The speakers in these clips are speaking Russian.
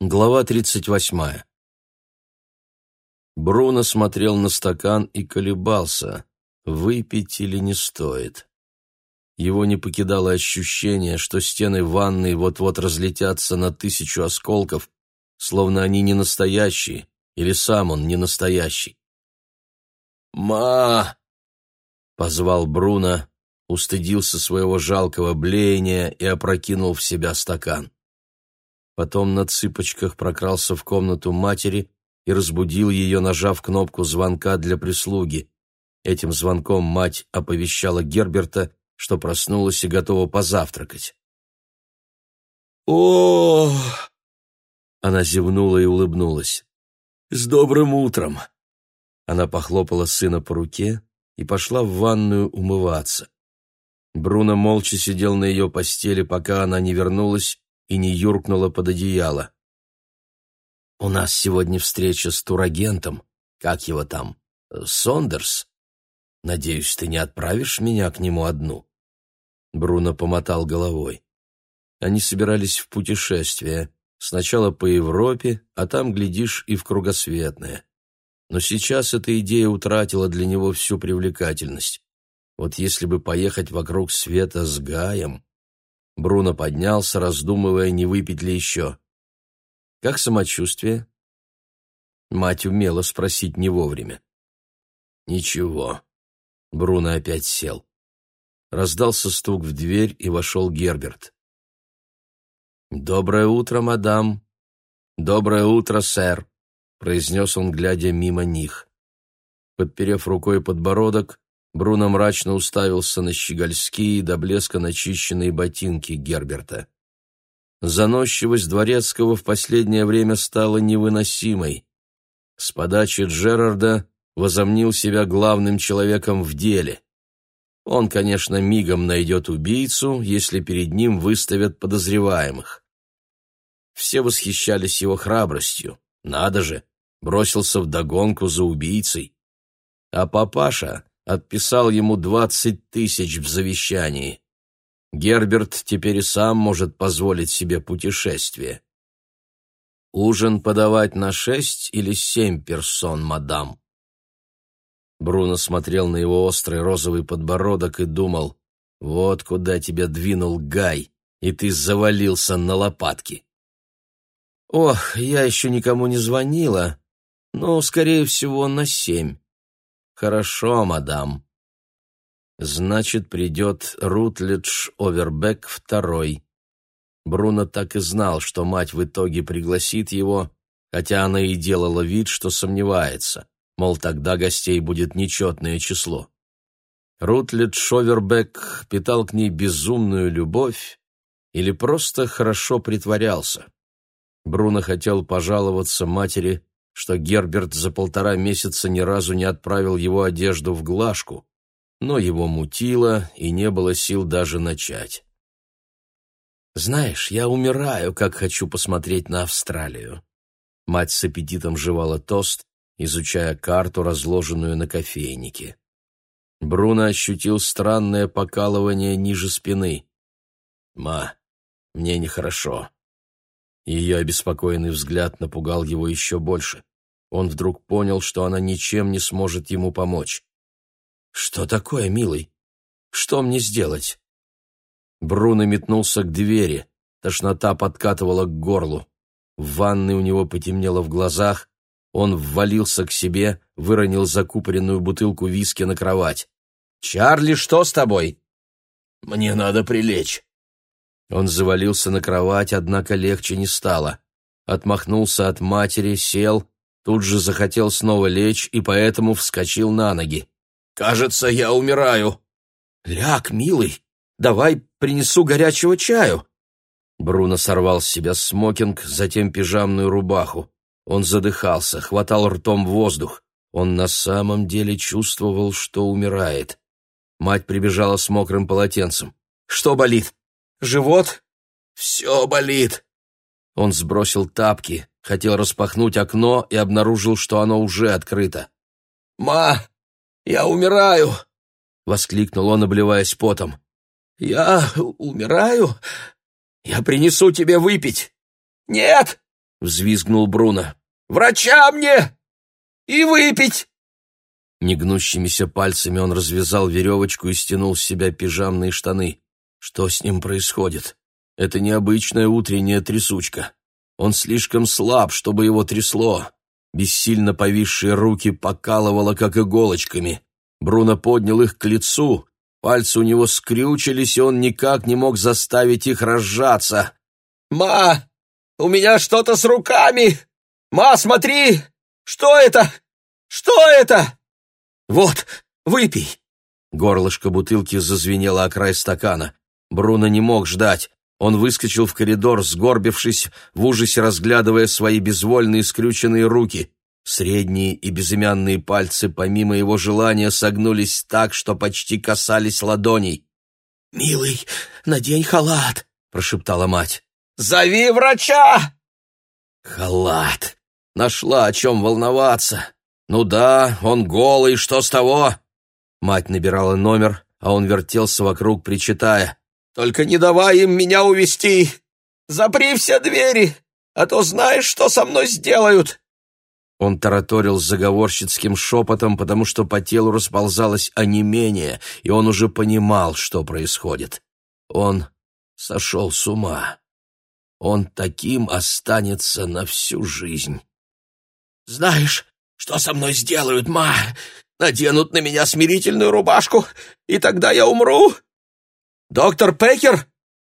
Глава тридцать восьмая. Бруно смотрел на стакан и колебался, выпить или не стоит. Его не покидало ощущение, что стены ванной вот-вот разлетятся на тысячу осколков, словно они не настоящие, или сам он не настоящий. «Ма!» — позвал Бруно, устыдился своего жалкого блеяния и опрокинул в себя стакан. Потом на цыпочках прокрался в комнату матери и разбудил ее, нажав кнопку звонка для прислуги. Этим звонком мать оповещала Герберта, что проснулась и готова позавтракать. о Она зевнула и улыбнулась. «С добрым утром!» Она похлопала сына по руке и пошла в ванную умываться. Бруно молча сидел на ее постели, пока она не вернулась и не юркнула под одеяло. «У нас сегодня встреча с турагентом. Как его там? Сондерс? Надеюсь, ты не отправишь меня к нему одну?» Бруно помотал головой. Они собирались в путешествие, сначала по Европе, а там, глядишь, и в кругосветное. Но сейчас эта идея утратила для него всю привлекательность. Вот если бы поехать вокруг света с Гаем... Бруно поднялся, раздумывая, не выпить ли еще. «Как самочувствие?» Мать умела спросить не вовремя. «Ничего». Бруно опять сел. Раздался стук в дверь, и вошел Герберт. «Доброе утро, мадам!» «Доброе утро, сэр!» — произнес он, глядя мимо них. Подперев рукой подбородок, Бруно мрачно уставился на щегольские до блеска начищенные ботинки Герберта. Заносчивость Дворецкого в последнее время стала невыносимой. С подачи Джерарда возомнил себя главным человеком в деле. Он, конечно, мигом найдет убийцу, если перед ним выставят подозреваемых. Все восхищались его храбростью. Надо же, бросился в догонку за убийцей. А папаша отписал ему двадцать тысяч в завещании. Герберт теперь и сам может позволить себе путешествие. Ужин подавать на шесть или семь персон, мадам? Бруно смотрел на его острый розовый подбородок и думал, вот куда тебя двинул Гай, и ты завалился на лопатки. Ох, я еще никому не звонила, но, скорее всего, на семь. «Хорошо, мадам». «Значит, придет Рутледж Овербек второй». Бруно так и знал, что мать в итоге пригласит его, хотя она и делала вид, что сомневается, мол, тогда гостей будет нечетное число. Рутледж Овербек питал к ней безумную любовь или просто хорошо притворялся. Бруно хотел пожаловаться матери, что Герберт за полтора месяца ни разу не отправил его одежду в глажку, но его мутило, и не было сил даже начать. «Знаешь, я умираю, как хочу посмотреть на Австралию». Мать с аппетитом жевала тост, изучая карту, разложенную на кофейнике. Бруно ощутил странное покалывание ниже спины. «Ма, мне нехорошо». Ее обеспокоенный взгляд напугал его еще больше. Он вдруг понял, что она ничем не сможет ему помочь. «Что такое, милый? Что мне сделать?» Бруно метнулся к двери. Тошнота подкатывала к горлу. В ванной у него потемнело в глазах. Он ввалился к себе, выронил закупоренную бутылку виски на кровать. «Чарли, что с тобой?» «Мне надо прилечь». Он завалился на кровать, однако легче не стало. Отмахнулся от матери, сел, Тут же захотел снова лечь и поэтому вскочил на ноги. «Кажется, я умираю». «Ляг, милый, давай принесу горячего чаю». Бруно сорвал с себя смокинг, затем пижамную рубаху. Он задыхался, хватал ртом воздух. Он на самом деле чувствовал, что умирает. Мать прибежала с мокрым полотенцем. «Что болит? Живот?» «Все болит». Он сбросил тапки, хотел распахнуть окно и обнаружил, что оно уже открыто. «Ма, я умираю!» — воскликнул он, обливаясь потом. «Я умираю? Я принесу тебе выпить!» «Нет! — взвизгнул Бруно. «Врача мне! И выпить!» Негнущимися пальцами он развязал веревочку и стянул с себя пижамные штаны. Что с ним происходит? Это необычная утренняя трясучка. Он слишком слаб, чтобы его трясло. Бессильно повисшие руки покалывало, как иголочками. Бруно поднял их к лицу. Пальцы у него скрючились, и он никак не мог заставить их разжаться. «Ма, у меня что-то с руками! Ма, смотри! Что это? Что это?» «Вот, выпей!» Горлышко бутылки зазвенело о край стакана. Бруно не мог ждать. Он выскочил в коридор, сгорбившись, в ужасе разглядывая свои безвольные скрюченные руки. Средние и безымянные пальцы, помимо его желания, согнулись так, что почти касались ладоней. «Милый, надень халат», — прошептала мать. «Зови врача!» «Халат! Нашла о чем волноваться. Ну да, он голый, что с того?» Мать набирала номер, а он вертелся вокруг, причитая. Только не давай им меня увести. Запри все двери, а то знаешь, что со мной сделают. Он тараторил заговорщицким шепотом, потому что по телу расползалось онемение, и он уже понимал, что происходит. Он сошел с ума. Он таким останется на всю жизнь. «Знаешь, что со мной сделают, ма? Наденут на меня смирительную рубашку, и тогда я умру!» «Доктор Пекер,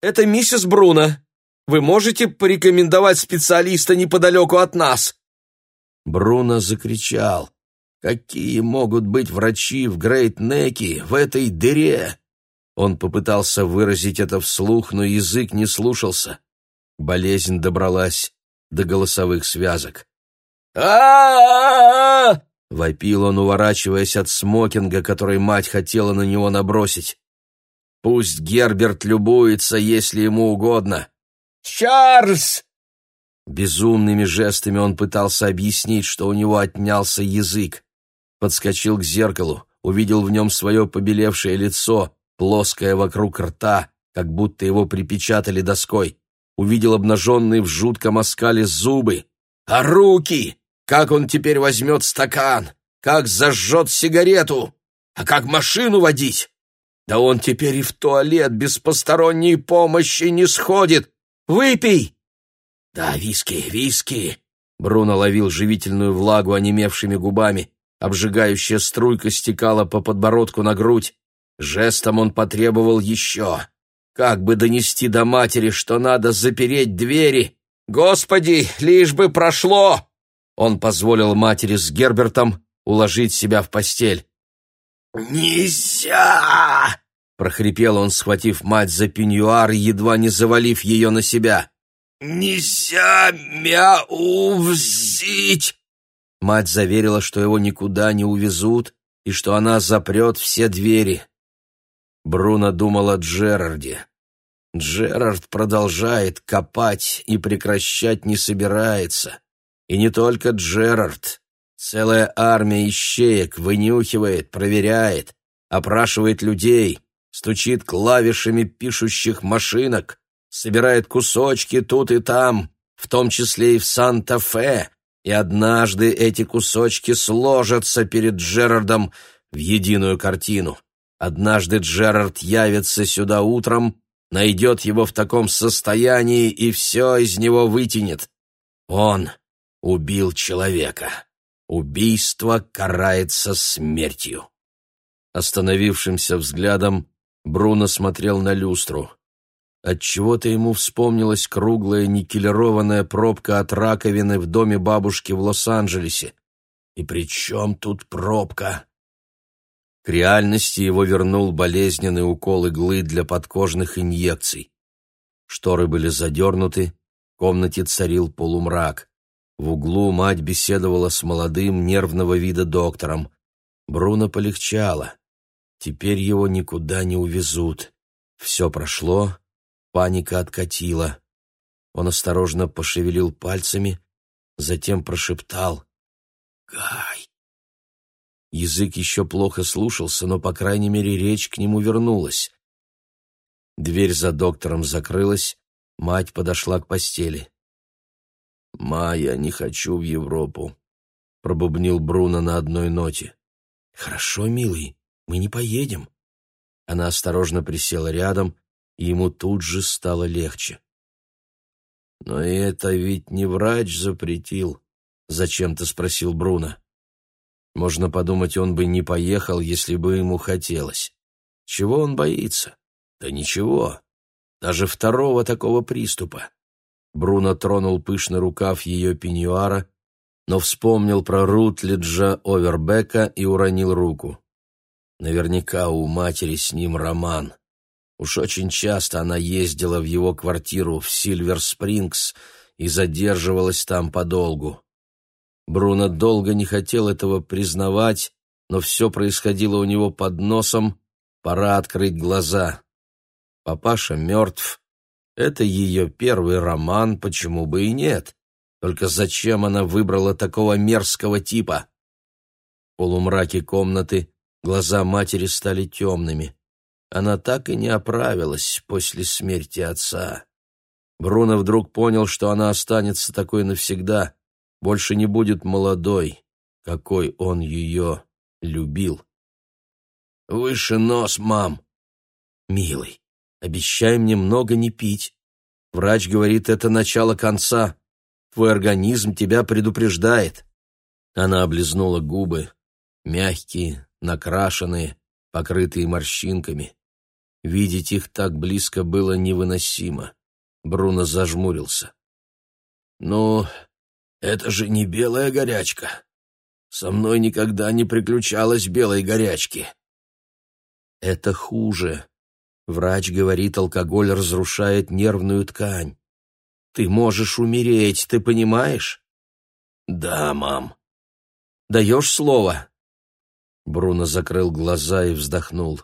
это миссис Бруно. Вы можете порекомендовать специалиста неподалеку от нас?» Бруно закричал. «Какие могут быть врачи в Грейт-Неке, в этой дыре?» Он попытался выразить это вслух, но язык не слушался. Болезнь добралась до голосовых связок. а Вопил он, уворачиваясь от смокинга, который мать хотела на него набросить. Пусть Герберт любуется, если ему угодно. «Чарльз!» Безумными жестами он пытался объяснить, что у него отнялся язык. Подскочил к зеркалу, увидел в нем свое побелевшее лицо, плоское вокруг рта, как будто его припечатали доской. Увидел обнаженные в жутком оскале зубы. А руки! Как он теперь возьмет стакан? Как зажжет сигарету? А как машину водить? Да он теперь и в туалет без посторонней помощи не сходит. Выпей!» «Да, виски, виски!» Бруно ловил живительную влагу онемевшими губами. Обжигающая струйка стекала по подбородку на грудь. Жестом он потребовал еще. Как бы донести до матери, что надо запереть двери? «Господи, лишь бы прошло!» Он позволил матери с Гербертом уложить себя в постель. «Нельзя!» — прохрипел он, схватив мать за пеньюар и едва не завалив ее на себя. «Нельзя мя увзить!» Мать заверила, что его никуда не увезут и что она запрет все двери. Бруно думал о Джерарде. Джерард продолжает копать и прекращать не собирается. И не только Джерард. Целая армия ищеек вынюхивает, проверяет, опрашивает людей, стучит клавишами пишущих машинок, собирает кусочки тут и там, в том числе и в Санта-Фе, и однажды эти кусочки сложатся перед Джерардом в единую картину. Однажды Джерард явится сюда утром, найдет его в таком состоянии и все из него вытянет. Он убил человека. Убийство карается смертью. Остановившимся взглядом Бруно смотрел на люстру. Отчего-то ему вспомнилась круглая никелированная пробка от раковины в доме бабушки в Лос-Анджелесе. И при чем тут пробка? К реальности его вернул болезненный укол иглы для подкожных инъекций. Шторы были задернуты, в комнате царил полумрак. В углу мать беседовала с молодым, нервного вида доктором. Бруно полегчало. Теперь его никуда не увезут. Все прошло, паника откатила. Он осторожно пошевелил пальцами, затем прошептал «Гай». Язык еще плохо слушался, но, по крайней мере, речь к нему вернулась. Дверь за доктором закрылась, мать подошла к постели. «Ма, я не хочу в Европу», — пробубнил Бруно на одной ноте. «Хорошо, милый, мы не поедем». Она осторожно присела рядом, и ему тут же стало легче. «Но это ведь не врач запретил», — зачем-то спросил Бруно. Можно подумать, он бы не поехал, если бы ему хотелось. Чего он боится? Да ничего. Даже второго такого приступа. Бруно тронул пышный рукав ее пеньюара, но вспомнил про Рутлиджа Овербека и уронил руку. Наверняка у матери с ним роман. Уж очень часто она ездила в его квартиру в Сильвер-Спрингс и задерживалась там подолгу. Бруно долго не хотел этого признавать, но все происходило у него под носом, пора открыть глаза. Папаша мертв. Это ее первый роман, почему бы и нет. Только зачем она выбрала такого мерзкого типа? В полумраке комнаты глаза матери стали темными. Она так и не оправилась после смерти отца. Бруно вдруг понял, что она останется такой навсегда, больше не будет молодой, какой он ее любил. «Выше нос, мам!» «Милый, обещай мне много не пить. Врач говорит, это начало конца. Твой организм тебя предупреждает». Она облизнула губы, мягкие, накрашенные, покрытые морщинками. Видеть их так близко было невыносимо. Бруно зажмурился. «Ну, это же не белая горячка. Со мной никогда не приключалось белой горячки. Это хуже. Врач говорит, алкоголь разрушает нервную ткань. Ты можешь умереть, ты понимаешь? Да, мам. Даешь слово? Бруно закрыл глаза и вздохнул.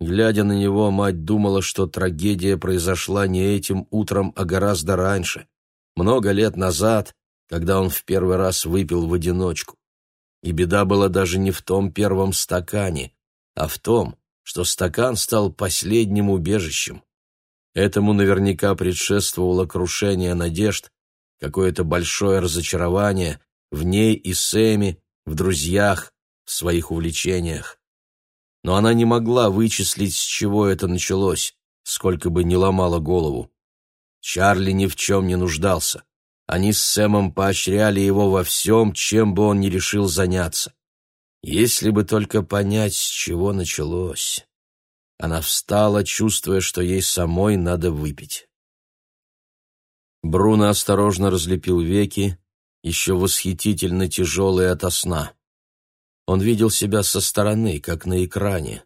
Глядя на него, мать думала, что трагедия произошла не этим утром, а гораздо раньше, много лет назад, когда он в первый раз выпил в одиночку. И беда была даже не в том первом стакане, а в том, что стакан стал последним убежищем. Этому наверняка предшествовало крушение надежд, какое-то большое разочарование в ней и Сэме, в друзьях, в своих увлечениях. Но она не могла вычислить, с чего это началось, сколько бы ни ломала голову. Чарли ни в чем не нуждался. Они с Сэмом поощряли его во всем, чем бы он ни решил заняться. Если бы только понять, с чего началось. Она встала, чувствуя, что ей самой надо выпить. Бруно осторожно разлепил веки, еще восхитительно тяжелые ото сна. Он видел себя со стороны, как на экране.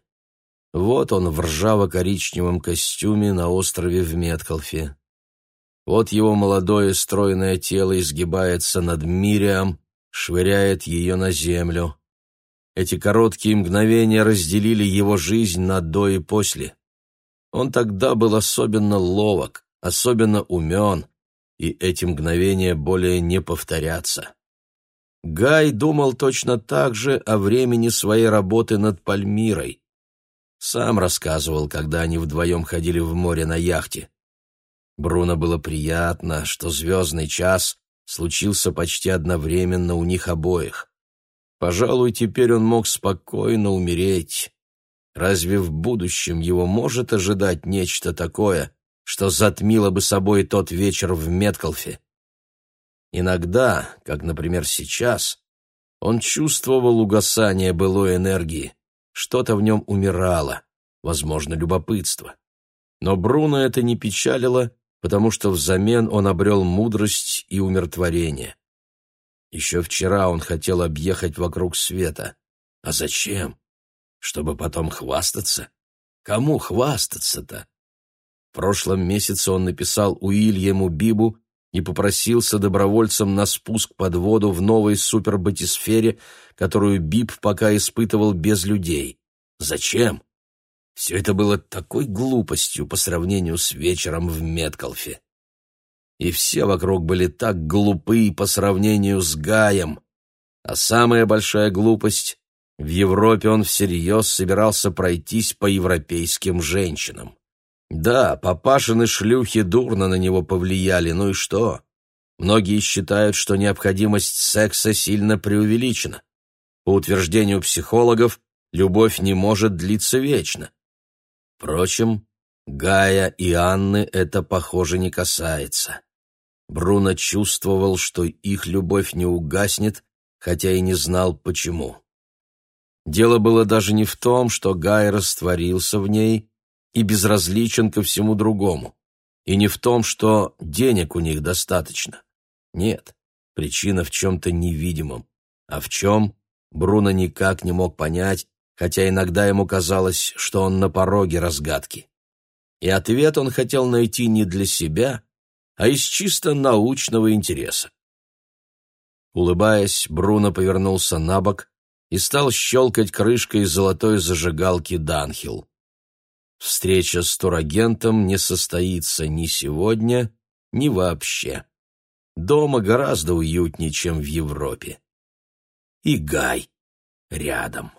Вот он в ржаво-коричневом костюме на острове в Меткалфе. Вот его молодое стройное тело изгибается над Мириам, швыряет ее на землю. Эти короткие мгновения разделили его жизнь на до и после. Он тогда был особенно ловок, особенно умен, и эти мгновения более не повторятся. Гай думал точно так же о времени своей работы над Пальмирой. Сам рассказывал, когда они вдвоем ходили в море на яхте. Бруно было приятно, что звездный час случился почти одновременно у них обоих. Пожалуй, теперь он мог спокойно умереть. Разве в будущем его может ожидать нечто такое, что затмило бы собой тот вечер в Меткалфе? Иногда, как, например, сейчас, он чувствовал угасание былой энергии. Что-то в нем умирало, возможно, любопытство. Но Бруно это не печалило, потому что взамен он обрел мудрость и умиротворение. Еще вчера он хотел объехать вокруг света. А зачем? Чтобы потом хвастаться? Кому хвастаться-то? В прошлом месяце он написал Уильяму Бибу и попросился добровольцем на спуск под воду в новой супербатисфере, которую Биб пока испытывал без людей. Зачем? Все это было такой глупостью по сравнению с вечером в Меткалфе. И все вокруг были так глупы по сравнению с Гаем. А самая большая глупость — в Европе он всерьез собирался пройтись по европейским женщинам. Да, папашины шлюхи дурно на него повлияли, ну и что? Многие считают, что необходимость секса сильно преувеличена. По утверждению психологов, любовь не может длиться вечно. Впрочем, Гая и Анны это, похоже, не касается. Бруно чувствовал, что их любовь не угаснет, хотя и не знал, почему. Дело было даже не в том, что Гай растворился в ней и безразличен ко всему другому, и не в том, что денег у них достаточно. Нет, причина в чем-то невидимом. А в чем, Бруно никак не мог понять, хотя иногда ему казалось, что он на пороге разгадки. И ответ он хотел найти не для себя, а из чисто научного интереса. Улыбаясь, Бруно повернулся на бок и стал щелкать крышкой золотой зажигалки Данхил. Встреча с турагентом не состоится ни сегодня, ни вообще. Дома гораздо уютнее, чем в Европе. И Гай рядом.